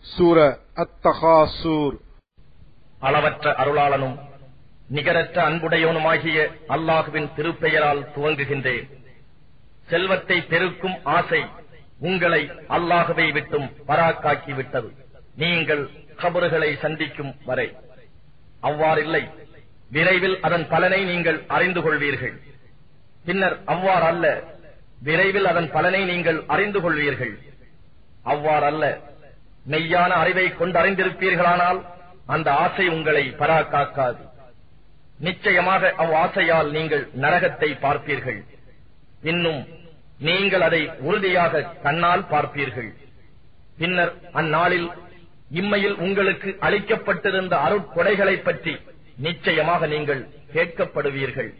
சூர அத்தகாசூர். அளவற்ற அருளாளனும் நிகரற்ற அன்புடையவனுமாகிய அல்லாஹுவின் திருப்பெயரால் துவங்குகின்றேன். செல்வத்தை பெருக்கும் ஆசை உங்களை அல்லாஹுவை விட்டும் பராக்காக்கி விட்டது நீங்கள் கபறுகளை சந்திக்கும் வரை. அவ்வாறில்லை. விரைவில் அதன் பலனை நீங்கள் அறிந்து கொள்வீர்கள். பின்னர் அவ்வாறல்ல விரைவில் அதன் பலனை நீங்கள் அறிந்து கொள்வீர்கள். அவ்வாறல்ல மெய்யான அறிவை கொண்டறிந்திருப்பீர்களானால் அந்த ஆசை உங்களை பராக்காக்காது. நிச்சயமாக அவ் ஆசையால் நீங்கள் நரகத்தை பார்ப்பீர்கள். இன்னும் நீங்கள் அதை உறுதியாக கண்ணால் பார்ப்பீர்கள். பின்னர் அந்நாளில் இம்மையில் உங்களுக்கு அளிக்கப்பட்டிருந்த அருட்கொடைகளை பற்றி நிச்சயமாக நீங்கள் கேட்கப்படுவீர்கள்.